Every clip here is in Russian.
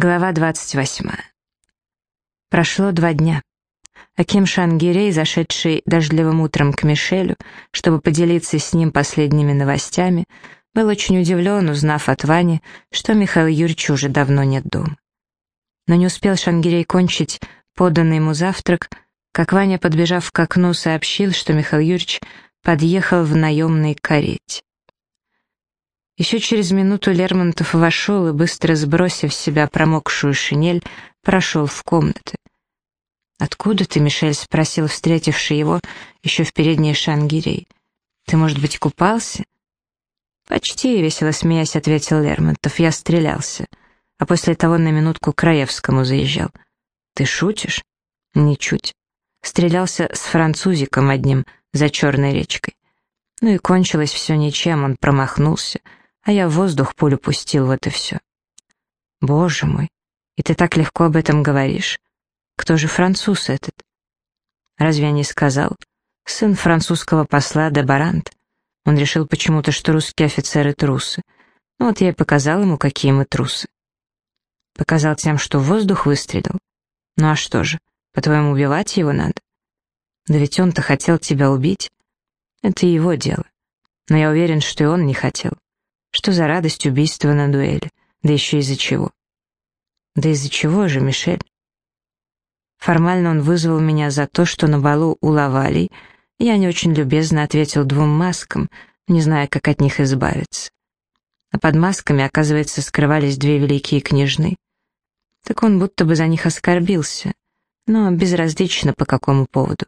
Глава 28. Прошло два дня. Аким Шангирей, зашедший дождливым утром к Мишелю, чтобы поделиться с ним последними новостями, был очень удивлен, узнав от Вани, что Михаил Юрьевич уже давно нет дома. Но не успел Шангирей кончить поданный ему завтрак, как Ваня, подбежав к окну, сообщил, что Михаил Юрьевич подъехал в наемной карете. Еще через минуту Лермонтов вошел и, быстро сбросив с себя промокшую шинель, прошел в комнаты. «Откуда ты, Мишель?» — спросил встретивший его еще в передней шангирей. «Ты, может быть, купался?» «Почти», — весело смеясь, ответил Лермонтов. «Я стрелялся, а после того на минутку к Раевскому заезжал». «Ты шутишь?» «Ничуть. Стрелялся с французиком одним за Черной речкой. Ну и кончилось все ничем, он промахнулся» а я в воздух пулю пустил, вот и все. Боже мой, и ты так легко об этом говоришь. Кто же француз этот? Разве я не сказал? Сын французского посла де Барант. Он решил почему-то, что русские офицеры трусы. Ну вот я и показал ему, какие мы трусы. Показал тем, что в воздух выстрелил. Ну а что же, по-твоему, убивать его надо? Да ведь он-то хотел тебя убить. Это его дело. Но я уверен, что и он не хотел. Что за радость убийства на дуэли? Да еще из-за чего? Да из-за чего же, Мишель? Формально он вызвал меня за то, что на балу у я не очень любезно ответил двум маскам, не зная, как от них избавиться. А под масками, оказывается, скрывались две великие княжны. Так он будто бы за них оскорбился, но безразлично по какому поводу.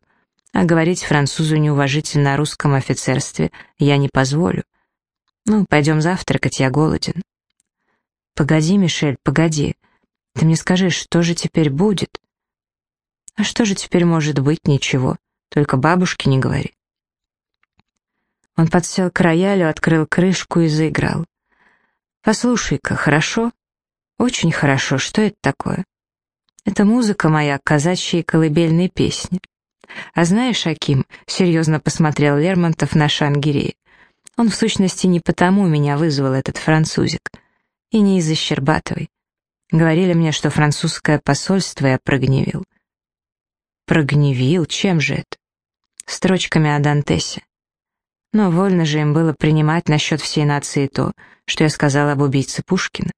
А говорить французу неуважительно о русском офицерстве я не позволю. «Ну, пойдем завтракать, я голоден». «Погоди, Мишель, погоди. Ты мне скажи, что же теперь будет?» «А что же теперь может быть? Ничего. Только бабушке не говори». Он подсел к роялю, открыл крышку и заиграл. «Послушай-ка, хорошо?» «Очень хорошо. Что это такое?» «Это музыка моя, казачьи колыбельные песни». «А знаешь, Аким?» — серьезно посмотрел Лермонтов на Шангирея. Он, в сущности, не потому меня вызвал, этот французик. И не из-за Щербатовой. Говорили мне, что французское посольство я прогневил. Прогневил? Чем же это? Строчками о Дантесе. Но вольно же им было принимать насчет всей нации то, что я сказал об убийце Пушкина.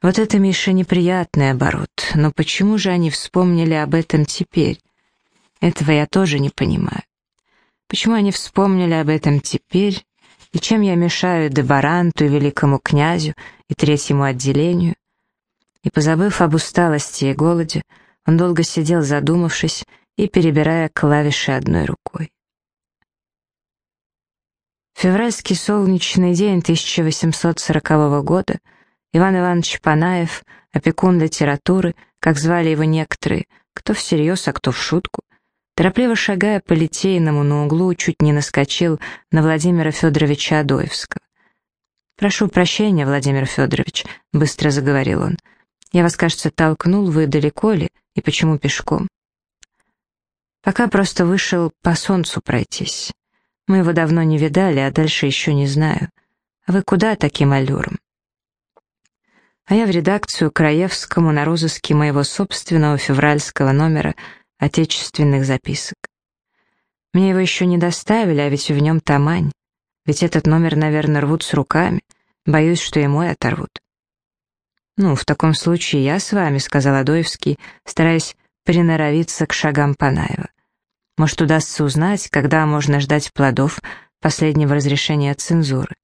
Вот это, Миша, неприятный оборот. Но почему же они вспомнили об этом теперь? Этого я тоже не понимаю. Почему они вспомнили об этом теперь, и чем я мешаю Дебаранту, великому князю и третьему отделению? И, позабыв об усталости и голоде, он долго сидел, задумавшись и перебирая клавиши одной рукой. Февральский солнечный день 1840 года Иван Иванович Панаев, опекун литературы, как звали его некоторые, кто всерьез, а кто в шутку, Торопливо шагая по Литейному на углу, чуть не наскочил на Владимира Федоровича Адоевского. «Прошу прощения, Владимир Федорович», — быстро заговорил он. «Я вас, кажется, толкнул, вы далеко ли, и почему пешком?» «Пока просто вышел по солнцу пройтись. Мы его давно не видали, а дальше еще не знаю. А вы куда таким аллюром?» А я в редакцию Краевскому на розыске моего собственного февральского номера — отечественных записок. Мне его еще не доставили, а ведь в нем тамань. Ведь этот номер, наверное, рвут с руками. Боюсь, что и мой оторвут. «Ну, в таком случае я с вами», — сказал Адоевский, стараясь приноровиться к шагам Панаева. «Может, удастся узнать, когда можно ждать плодов последнего разрешения цензуры?»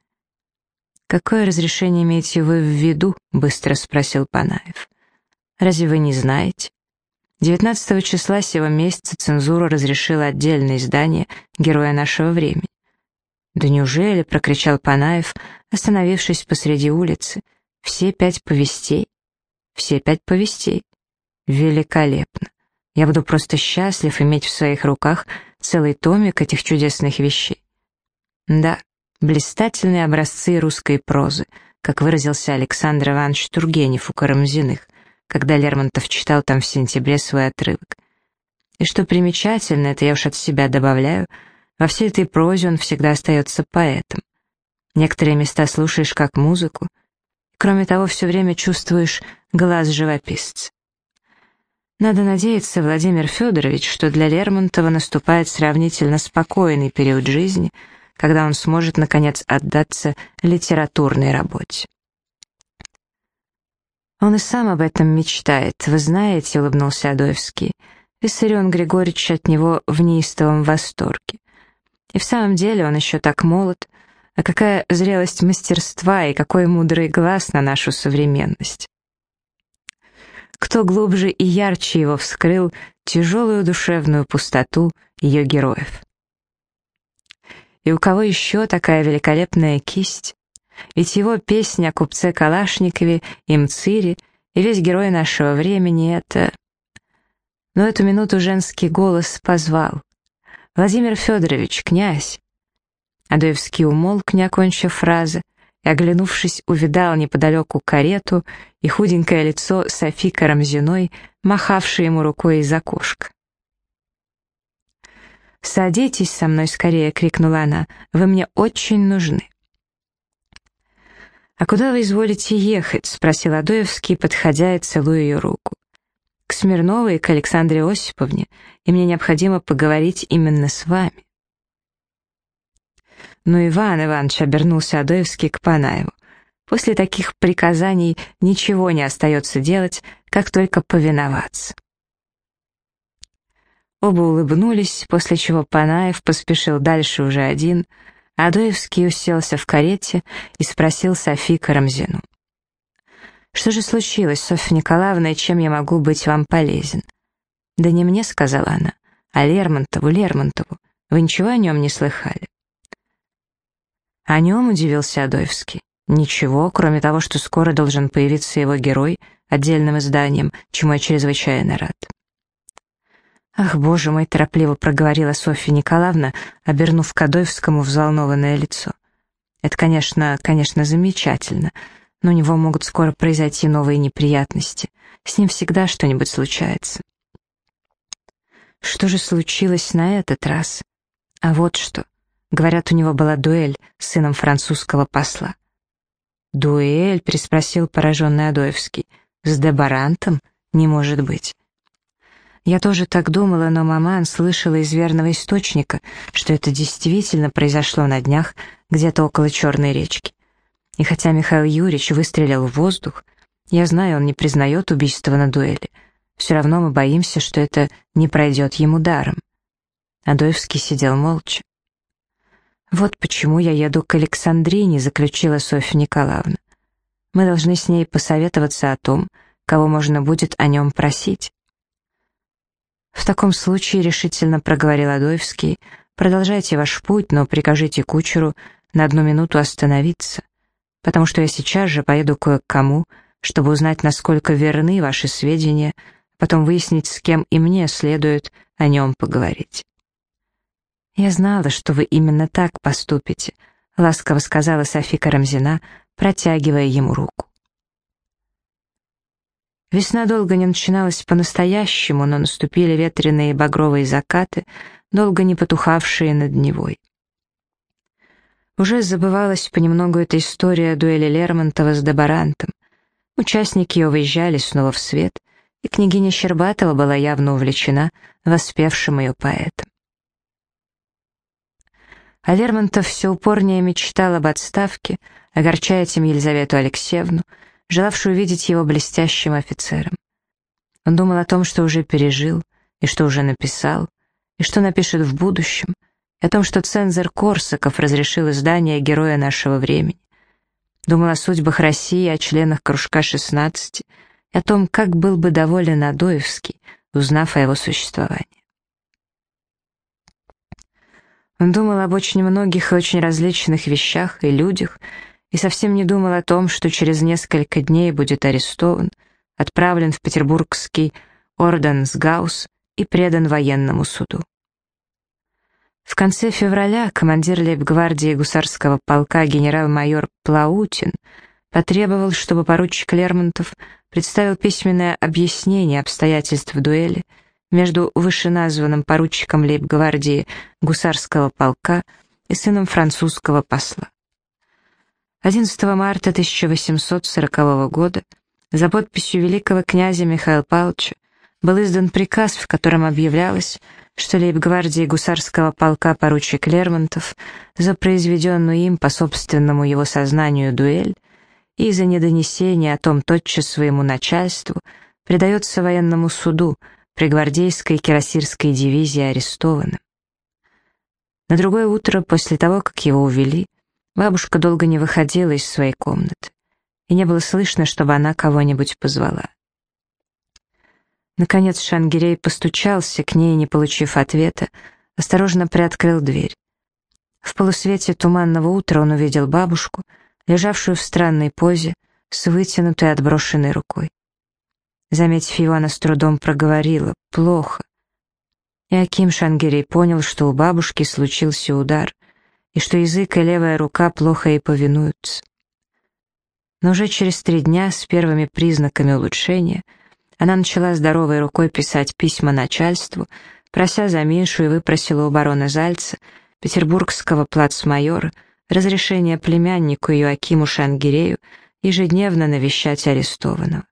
«Какое разрешение имеете вы в виду?» — быстро спросил Панаев. «Разве вы не знаете?» 19 числа сего месяца цензура разрешила отдельное издание «Героя нашего времени». «Да неужели?» — прокричал Панаев, остановившись посреди улицы. «Все пять повестей? Все пять повестей? Великолепно! Я буду просто счастлив иметь в своих руках целый томик этих чудесных вещей». Да, блистательные образцы русской прозы, как выразился Александр Иванович Тургенев у Карамзиных — когда Лермонтов читал там в сентябре свой отрывок. И что примечательно, это я уж от себя добавляю, во всей этой прозе он всегда остается поэтом. Некоторые места слушаешь как музыку, Кроме того, все время чувствуешь глаз живописца. Надо надеяться, Владимир Федорович, что для Лермонтова наступает сравнительно спокойный период жизни, когда он сможет, наконец, отдаться литературной работе. «Он и сам об этом мечтает, вы знаете», — улыбнулся Адоевский. Виссарион Григорьевич от него в неистовом восторге. И в самом деле он еще так молод, а какая зрелость мастерства и какой мудрый глаз на нашу современность. Кто глубже и ярче его вскрыл тяжелую душевную пустоту ее героев. И у кого еще такая великолепная кисть? Ведь его песня о купце Калашникове и Мцире и весь герой нашего времени — это... Но эту минуту женский голос позвал. «Владимир Федорович, князь!» Адоевский умолк, не окончив фразы, и, оглянувшись, увидал неподалеку карету и худенькое лицо Софи Карамзиной, махавшей ему рукой из окошка. «Садитесь со мной скорее!» — крикнула она. «Вы мне очень нужны!» «А куда вы изволите ехать?» — спросил Адоевский, подходя и целуя ее руку. «К Смирновой к Александре Осиповне, и мне необходимо поговорить именно с вами». Но Иван Иванович обернулся Адоевский к Панаеву. После таких приказаний ничего не остается делать, как только повиноваться. Оба улыбнулись, после чего Панаев поспешил дальше уже один — Адоевский уселся в карете и спросил Софи Карамзину. «Что же случилось, Софья Николаевна, и чем я могу быть вам полезен?» «Да не мне», — сказала она, — «а Лермонтову, Лермонтову. Вы ничего о нем не слыхали?» О нем удивился Адоевский. Ничего, кроме того, что скоро должен появиться его герой отдельным изданием, чему я чрезвычайно рад. «Ах, боже мой!» — торопливо проговорила Софья Николаевна, обернув Кадоевскому взволнованное лицо. «Это, конечно, конечно, замечательно, но у него могут скоро произойти новые неприятности. С ним всегда что-нибудь случается». Что же случилось на этот раз? А вот что. Говорят, у него была дуэль с сыном французского посла. «Дуэль?» — переспросил пораженный Адоевский. «С Дебарантом? Не может быть». Я тоже так думала, но маман слышала из верного источника, что это действительно произошло на днях где-то около Черной речки. И хотя Михаил Юрьевич выстрелил в воздух, я знаю, он не признает убийство на дуэли, все равно мы боимся, что это не пройдет ему даром. Адоевский сидел молча. «Вот почему я еду к Александрине», — заключила Софья Николаевна. «Мы должны с ней посоветоваться о том, кого можно будет о нем просить». «В таком случае», — решительно проговорил Адоевский, «продолжайте ваш путь, но прикажите кучеру на одну минуту остановиться, потому что я сейчас же поеду кое к кому, чтобы узнать, насколько верны ваши сведения, потом выяснить, с кем и мне следует о нем поговорить». «Я знала, что вы именно так поступите», — ласково сказала Софи Карамзина, протягивая ему руку. Весна долго не начиналась по-настоящему, но наступили ветреные багровые закаты, долго не потухавшие над Невой. Уже забывалась понемногу эта история дуэли Лермонтова с Добарантом. Участники ее выезжали снова в свет, и княгиня Щербатова была явно увлечена воспевшим ее поэтом. А Лермонтов все упорнее мечтал об отставке, огорчая этим Елизавету Алексеевну, желавшую видеть его блестящим офицером. Он думал о том, что уже пережил, и что уже написал, и что напишет в будущем, и о том, что цензор Корсаков разрешил издание «Героя нашего времени». Думал о судьбах России, о членах кружка 16, и о том, как был бы доволен Адоевский, узнав о его существовании. Он думал об очень многих и очень различных вещах и людях, и совсем не думал о том, что через несколько дней будет арестован, отправлен в петербургский Орденсгаус и предан военному суду. В конце февраля командир лейб-гвардии гусарского полка генерал-майор Плаутин потребовал, чтобы поручик Лермонтов представил письменное объяснение обстоятельств дуэли между вышеназванным поручиком лейб-гвардии гусарского полка и сыном французского посла. 11 марта 1840 года за подписью великого князя Михаила Павловича был издан приказ, в котором объявлялось, что лейб-гвардии гусарского полка поручик Лермонтов за произведенную им по собственному его сознанию дуэль и за недонесение о том тотчас своему начальству предается военному суду при гвардейской кирасирской дивизии арестованным. На другое утро, после того, как его увели, бабушка долго не выходила из своей комнаты, и не было слышно, чтобы она кого-нибудь позвала. Наконец Шангирей постучался к ней, не получив ответа, осторожно приоткрыл дверь. В полусвете туманного утра он увидел бабушку, лежавшую в странной позе, с вытянутой отброшенной рукой. Заметив его, она с трудом проговорила «плохо». И Аким Шангирей понял, что у бабушки случился удар, и что язык и левая рука плохо ей повинуются. Но уже через три дня с первыми признаками улучшения — она начала здоровой рукой писать письма начальству, прося за Мишу и выпросила у барона Зальца, петербургского плацмайора, разрешение племяннику Иоакиму Шангирею ежедневно навещать арестованного.